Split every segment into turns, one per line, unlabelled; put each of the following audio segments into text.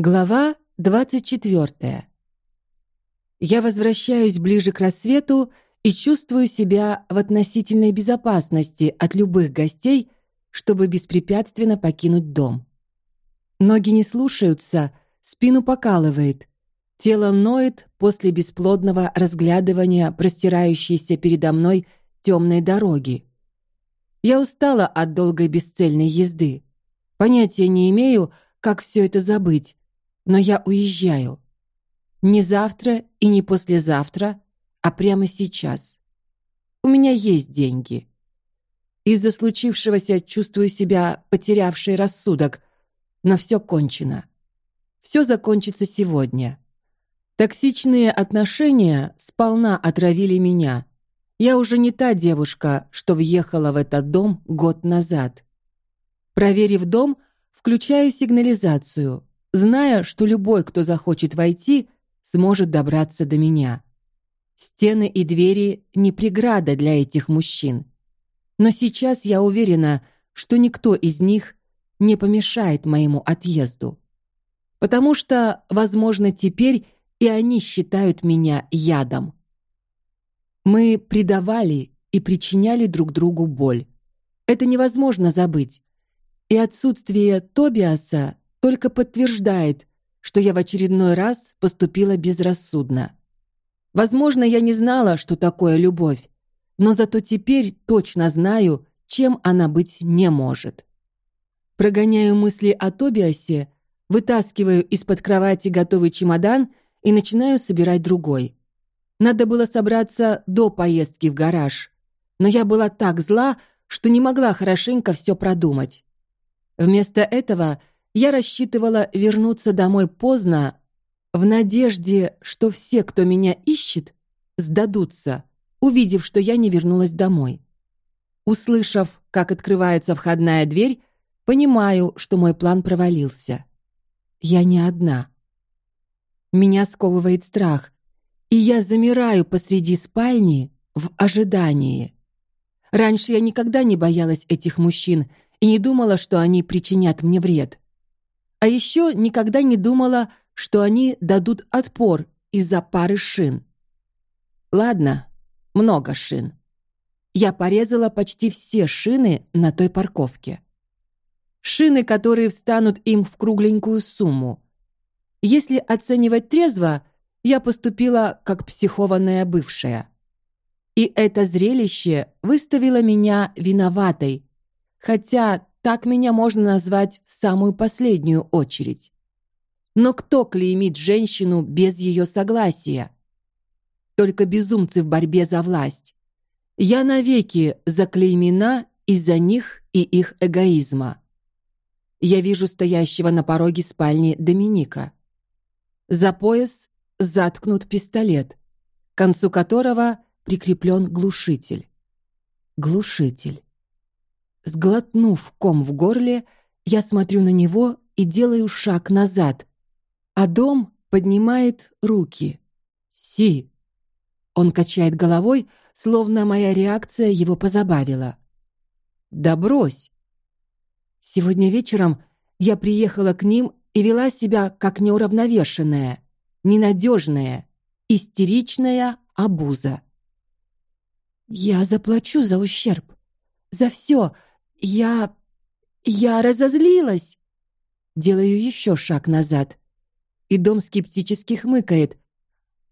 Глава двадцать четвертая. Я возвращаюсь ближе к рассвету и чувствую себя в относительной безопасности от любых гостей, чтобы беспрепятственно покинуть дом. Ноги не слушаются, спину покалывает, тело ноет после бесплодного разглядывания простирающейся передо мной темной дороги. Я устала от долгой бесцельной езды. Понятия не имею, как все это забыть но я уезжаю. Не завтра и не послезавтра, а прямо сейчас. У меня есть деньги. Из-за случившегося чувствую себя потерявшей рассудок, но все кончено. Все закончится сегодня. Токсичные отношения сполна отравили меня. Я уже не та девушка, что въехала в этот дом год назад. Проверив дом, включаю сигнализацию зная, что любой, кто захочет войти, сможет добраться до меня. Стены и двери не преграда для этих мужчин. Но сейчас я уверена, что никто из них не помешает моему отъезду, потому что, возможно, теперь и они считают меня ядом. Мы предавали и причиняли друг другу боль. Это невозможно забыть. И отсутствие Тобиаса только подтверждает, что я в очередной раз поступила безрассудно. Возможно, я не знала, что такое любовь, но зато теперь точно знаю, чем она быть не может. Прогоняю мысли о Тобиасе, вытаскиваю из-под кровати готовый чемодан и начинаю собирать другой. Надо было собраться до поездки в гараж, но я была так зла, что не могла хорошенько все продумать. Вместо этого я рассчитывала вернуться домой поздно, в надежде, что все, кто меня ищет, сдадутся, увидев, что я не вернулась домой. Услышав, как открывается входная дверь, понимаю, что мой план провалился. Я не одна. Меня сковывает страх, и я замираю посреди спальни в ожидании. Раньше я никогда не боялась этих мужчин и не думала, что они причинят мне вред. А еще никогда не думала, что они дадут отпор из-за пары шин. Ладно, много шин. Я порезала почти все шины на той парковке. Шины, которые встанут им в кругленькую сумму. Если оценивать трезво, я поступила как психованная бывшая. И это зрелище выставило меня виноватой, хотя так меня можно назвать в самую последнюю очередь. Но кто клеймит женщину без ее согласия? Только безумцы в борьбе за власть. Я навеки заклеймена из-за них и их эгоизма. Я вижу стоящего на пороге спальни Доминика. За пояс заткнут пистолет, к концу которого прикреплен глушитель. Глушитель. Сглотнув ком в горле, я смотрю на него и делаю шаг назад, а дом поднимает руки. Си. Он качает головой, словно моя реакция его позабавила. Да. Сегодня вечером я приехала к ним и вела себя как неуравновешенная, ненадежная, истеричная обуза. Я заплачу за ущерб, за все, я... я разозлилась. Делаю еще шаг назад. И дом скептически хмыкает,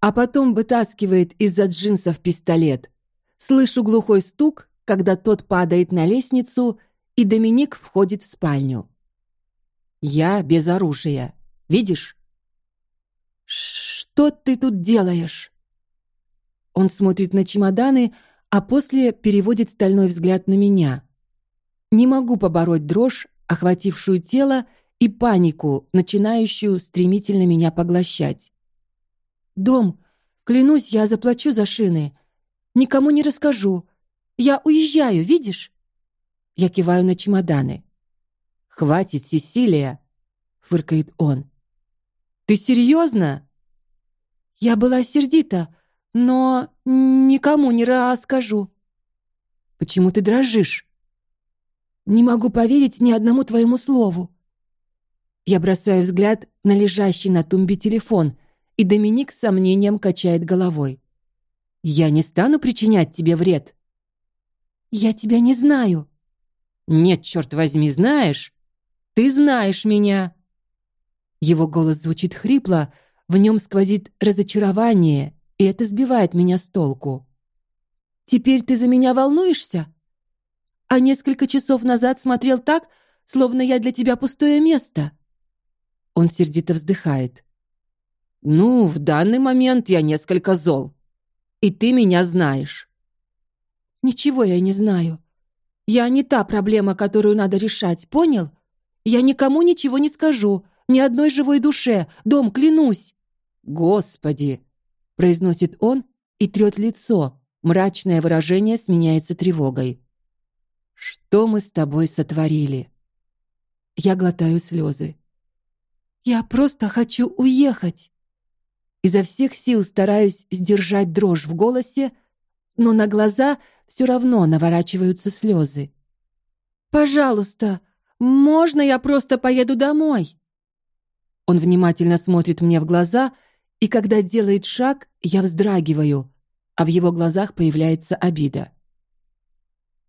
а потом вытаскивает из-за джинсов пистолет. Слышу глухой стук, когда тот падает на лестницу, и Доминик входит в спальню. Я без оружия. Видишь? Что ты тут делаешь? Он смотрит на чемоданы, а после переводит стальной взгляд на меня. Не могу побороть дрожь, охватившую тело, и панику, начинающую стремительно меня поглощать. Дом, клянусь, я заплачу за шины. Никому не расскажу. Я уезжаю, видишь? Я киваю на чемоданы. Хватит, Сесилия, фыркает он. Ты серьезно? Я была сердита, но никому не расскажу. Почему ты дрожишь? Не могу поверить ни одному твоему слову. Я бросаю взгляд на лежащий на тумбе телефон, и Доминик с сомнением качает головой. Я не стану причинять тебе вред. Я тебя не знаю. Нет, черт возьми, знаешь? Ты знаешь меня. Его голос звучит хрипло, в нем сквозит разочарование, и это сбивает меня с толку. Теперь ты за меня волнуешься? А несколько часов назад смотрел так, словно я для тебя пустое место. Он сердито вздыхает. Ну, в данный момент я несколько зол. И ты меня знаешь. Ничего я не знаю. Я не та проблема, которую надо решать, понял? Я никому ничего не скажу, ни одной живой душе, дом, клянусь. Господи, произносит он и трет лицо. Мрачное выражение сменяется тревогой. Что мы с тобой сотворили? Я глотаю слезы. Я просто хочу уехать. Изо всех сил стараюсь сдержать дрожь в голосе, но на глаза все равно наворачиваются слезы. Пожалуйста, можно я просто поеду домой? Он внимательно смотрит мне в глаза, и когда делает шаг, я вздрагиваю, а в его глазах появляется обида.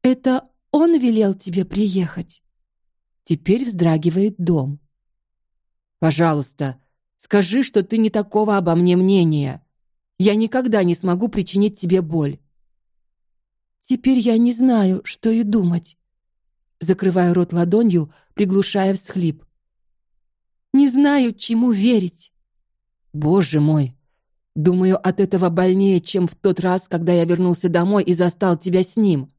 Это он велел тебе приехать. Теперь вздрагивает дом. Пожалуйста, Скажи, что ты не такого обо мне мнения. Я никогда не смогу причинить тебе боль. Теперь я не знаю, что и думать. Закрываю рот ладонью, приглушая всхлип. Не знаю, чему верить. Боже мой, думаю, от этого больнее, чем в тот раз, когда я вернулся домой и застал тебя с ним.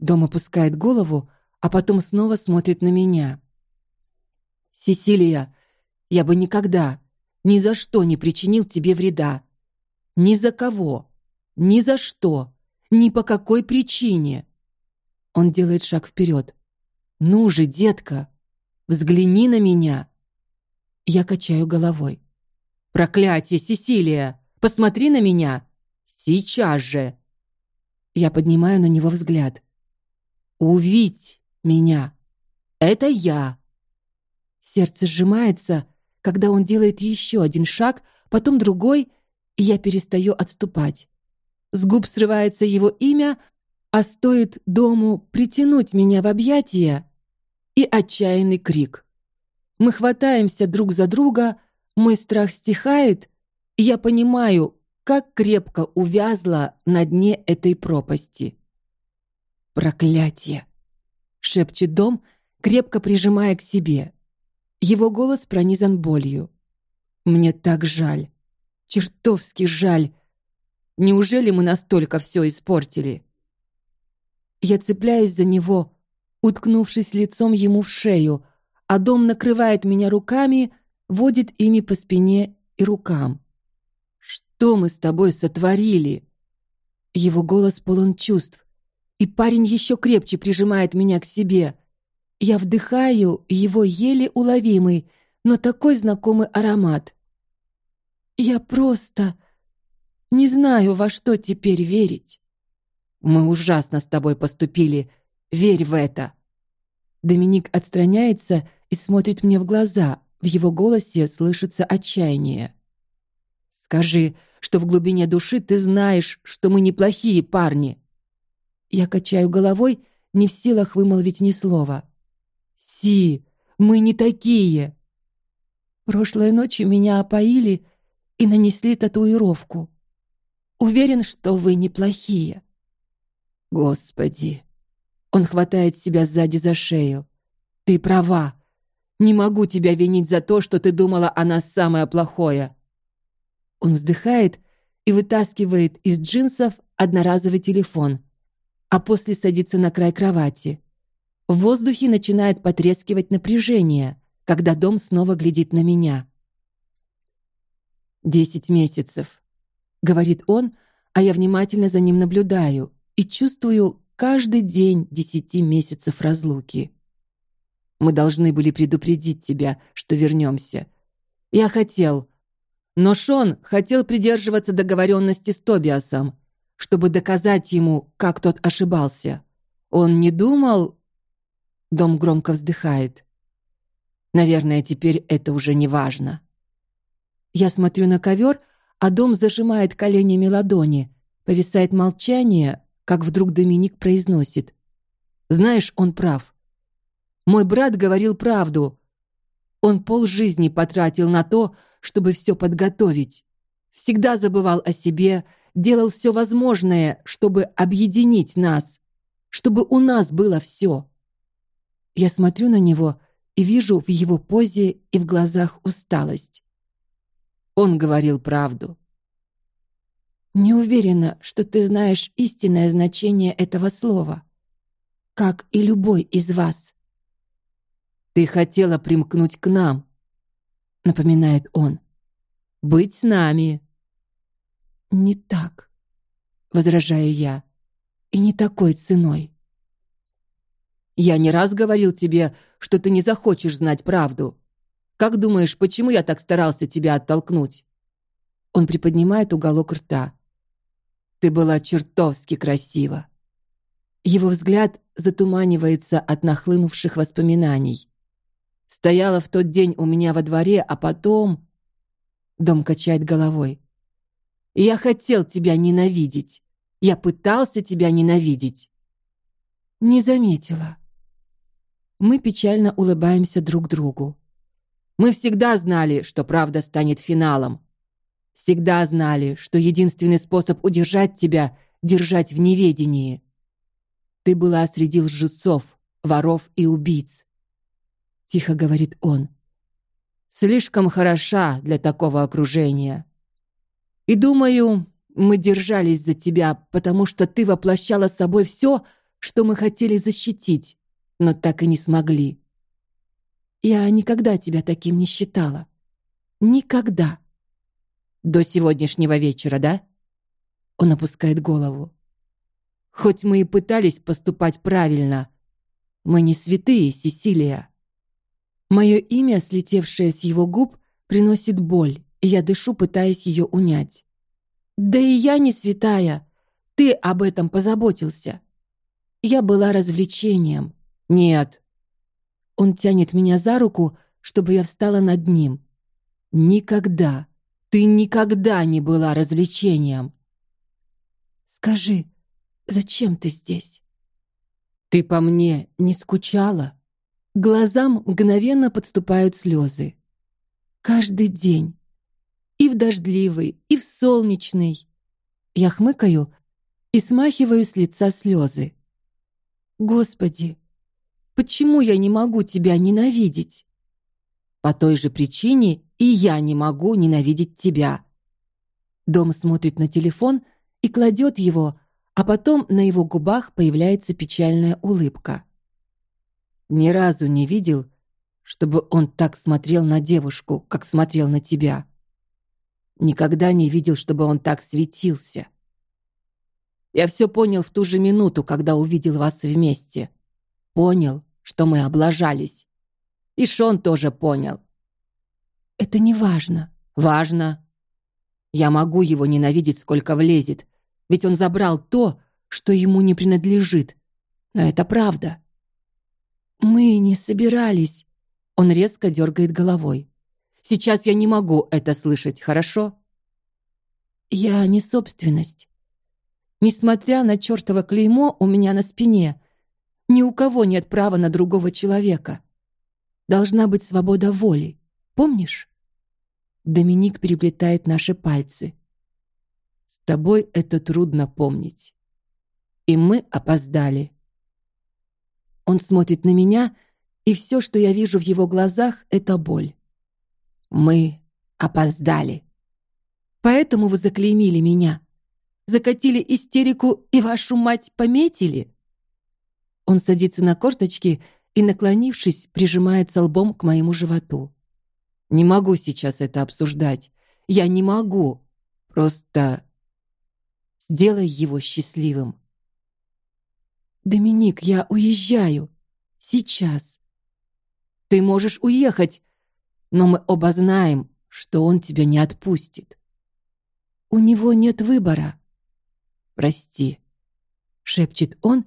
Дом опускает голову, а потом снова смотрит на меня. Сесилия, я бы никогда, ни за что не причинил тебе вреда. Ни за кого, ни за что, ни по какой причине. Он делает шаг вперед. Ну же, детка, взгляни на меня. Я качаю головой. Проклятие, Сесилия, посмотри на меня сейчас же. Я поднимаю на него взгляд. Увидь меня. Это я. Сердце сжимается, когда он делает еще один шаг, потом другой, и я перестаю отступать. С губ срывается его имя, а стоит дому притянуть меня в объятия, и отчаянный крик. Мы хватаемся друг за друга, мой страх стихает, и я понимаю, как крепко увязла на дне этой пропасти. Проклятие, шепчет дом, крепко прижимая к себе. Его голос пронизан болью. Мне так жаль, чертовски жаль. Неужели мы настолько все испортили? Я цепляюсь за него, уткнувшись лицом ему в шею, а дом накрывает меня руками, водит ими по спине и рукам. Что мы с тобой сотворили? Его голос полон чувств, и парень еще крепче прижимает меня к себе. Я вдыхаю его еле уловимый, но такой знакомый аромат. Я просто не знаю, во что теперь верить. Мы ужасно с тобой поступили. Верь в это. Доминик отстраняется и смотрит мне в глаза. В его голосе слышится отчаяние. Скажи, что в глубине души ты знаешь, что мы неплохие парни. Я качаю головой, не в силах вымолвить ни слова. Си, мы не такие. Прошлой ночью меня опоили и нанесли татуировку. Уверен, что вы неплохие. Господи. Он хватает себя сзади за шею. Ты права. Не могу тебя винить за то, что ты думала о нас самое плохое. Он вздыхает и вытаскивает из джинсов одноразовый телефон, а после садится на край кровати. В воздухе начинает потрескивать напряжение, когда дом снова глядит на меня. Десять месяцев, говорит он, а я внимательно за ним наблюдаю и чувствую каждый день десяти месяцев разлуки. Мы должны были предупредить тебя, что вернемся. Я хотел, но Шон хотел придерживаться договоренности с Тобиасом, чтобы доказать ему, как тот ошибался. Он не думал, Дом громко вздыхает. Наверное, теперь это уже не важно. Я смотрю на ковер, а дом зажимает коленями ладони. Повисает молчание, как вдруг Доминик произносит: "Знаешь, он прав. Мой брат говорил правду. Он пол жизни потратил на то, чтобы все подготовить. Всегда забывал о себе, делал все возможное, чтобы объединить нас, чтобы у нас было все. Я смотрю на него и вижу в его позе и в глазах усталость. Он говорил правду. Не уверена, что ты знаешь истинное значение этого слова, как и любой из вас. Ты хотела примкнуть к нам, напоминает он. Быть с нами. Не так, возражаю я. И не такой ценой. Я не раз говорил тебе, что ты не захочешь знать правду. Как думаешь, почему я так старался тебя оттолкнуть? Он приподнимает уголок рта. Ты была чертовски красива. Его взгляд затуманивается от нахлынувших воспоминаний. Стояла в тот день у меня во дворе, а потом Дом качает головой. Я хотел тебя ненавидеть. Я пытался тебя ненавидеть. Не заметила. Мы печально улыбаемся друг другу. Мы всегда знали, что правда станет финалом. Всегда знали, что единственный способ удержать тебя держать в неведении. Ты была среди лжецов, воров и убийц. Тихо говорит он. Слишком хороша для такого окружения. И думаю, мы держались за тебя, потому что ты воплощала собой все, что мы хотели защитить, но так и не смогли. Я никогда тебя таким не считала. Никогда. До сегодняшнего вечера, да? Он опускает голову. Хоть мы и пытались поступать правильно, мы не святые, Сесилия. Мое имя, слетевшее с его губ, приносит боль, я дышу, пытаясь ее унять. Да и я не святая. Ты об этом позаботился. Я была развлечением. Нет. Он тянет меня за руку, чтобы я встала над ним. Никогда. Ты никогда не была развлечением. Скажи, зачем ты здесь? Ты по мне не скучала? Глазам мгновенно подступают слезы. Каждый день. В дождливый, и в солнечный. Я хмыкаю и смахиваю с лица слезы. Господи, почему я не могу тебя ненавидеть? По той же причине и я не могу ненавидеть тебя. Дом смотрит на телефон и кладет его, а потом на его губах появляется печальная улыбка. Ни разу не видел, чтобы он так смотрел на девушку, как смотрел на тебя. Никогда не видел, чтобы он так светился. Я все понял в ту же минуту, когда увидел вас вместе. Понял, что мы облажались. И Шон тоже понял. Это не важно. Важно. Я могу его ненавидеть, сколько влезет, ведь он забрал то, что ему не принадлежит. Но это правда. Мы не собирались. Он резко дергает головой. Сейчас я не могу это слышать, хорошо? Я не собственность. Несмотря на чёртово клеймо у меня на спине, ни у кого нет права на другого человека. Должна быть свобода воли. Помнишь? Доминик переплетает наши пальцы. С тобой это трудно помнить. И мы опоздали. Он смотрит на меня, и все, что я вижу в его глазах, это боль. Мы опоздали. Поэтому вы заклеймили меня, закатили истерику и вашу мать пометили. Он садится на корточки и, наклонившись, прижимается лбом к моему животу. Не могу сейчас это обсуждать. Я не могу. Просто сделай его счастливым. Доминик, я уезжаю. Сейчас. Ты можешь уехать, но мы оба знаем, что он тебя не отпустит. У него нет выбора. Прости, шепчет он,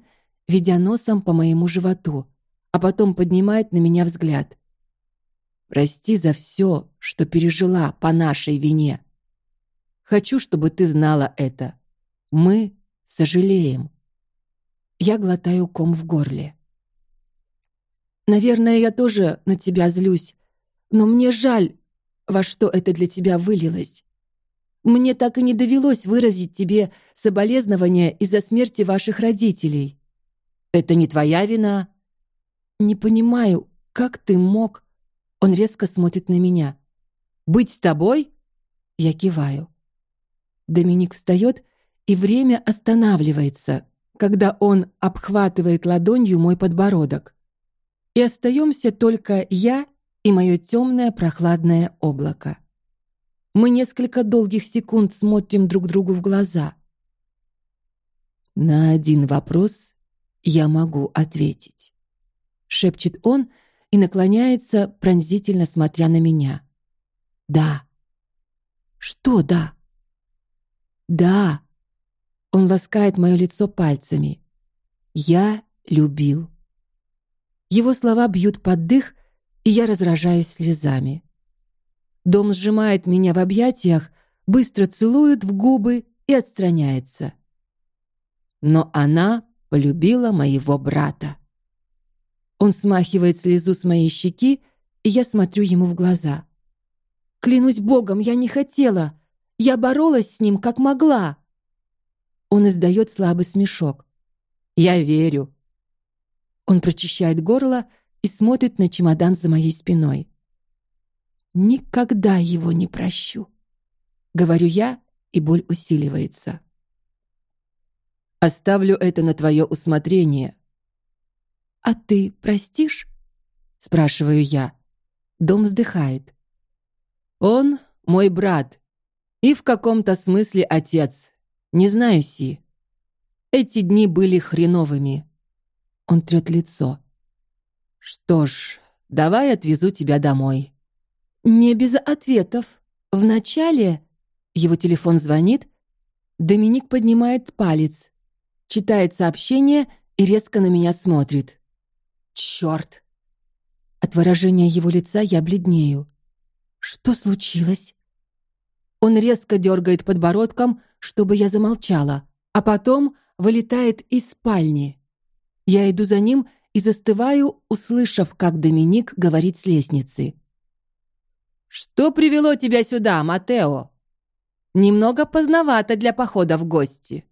ведя носом по моему животу, а потом поднимает на меня взгляд. Прости за все, что пережила по нашей вине. Хочу, чтобы ты знала это. Мы сожалеем. Я глотаю ком в горле. Наверное, я тоже на тебя злюсь, но мне жаль, во что это для тебя вылилось. Мне так и не довелось выразить тебе соболезнования из-за смерти ваших родителей. Это не твоя вина. Не понимаю, как ты мог? Он резко смотрит на меня. Быть с тобой? Я киваю. Доминик встает, и время останавливается, когда он обхватывает ладонью мой подбородок. И остаемся только я и мое темное прохладное облако. Мы несколько долгих секунд смотрим друг другу в глаза. На один вопрос я могу ответить, шепчет он и наклоняется, пронзительно смотря на меня. Да. Что да? Да. Он ласкает мое лицо пальцами. Я любил. Его слова бьют под дых, и я разражаюсь слезами. Дом сжимает меня в объятиях, быстро целует в губы и отстраняется. Но она полюбила моего брата. Он смахивает слезу с моей щеки, и я смотрю ему в глаза. Клянусь Богом, я не хотела. Я боролась с ним как могла. Он издает слабый смешок. Я верю. Он прочищает горло и смотрит на чемодан за моей спиной. Никогда его не прощу, говорю я, и боль усиливается. Оставлю это на твое усмотрение. А ты простишь? спрашиваю я. Дом вздыхает. Он мой брат и в каком-то смысле отец. Не знаю, Си. Эти дни были хреновыми. Он трет лицо. Что ж, давай отвезу тебя домой. Не без ответов. Вначале его телефон звонит, Доминик поднимает палец, читает сообщение и резко на меня смотрит. Черт! От выражения его лица я бледнею. Что случилось? Он резко дергает подбородком, чтобы я замолчала, а потом вылетает из спальни. Я иду за ним и застываю, услышав, как Доминик говорит с лестницы. Что привело тебя сюда, Матео? Немного поздновато для похода в гости.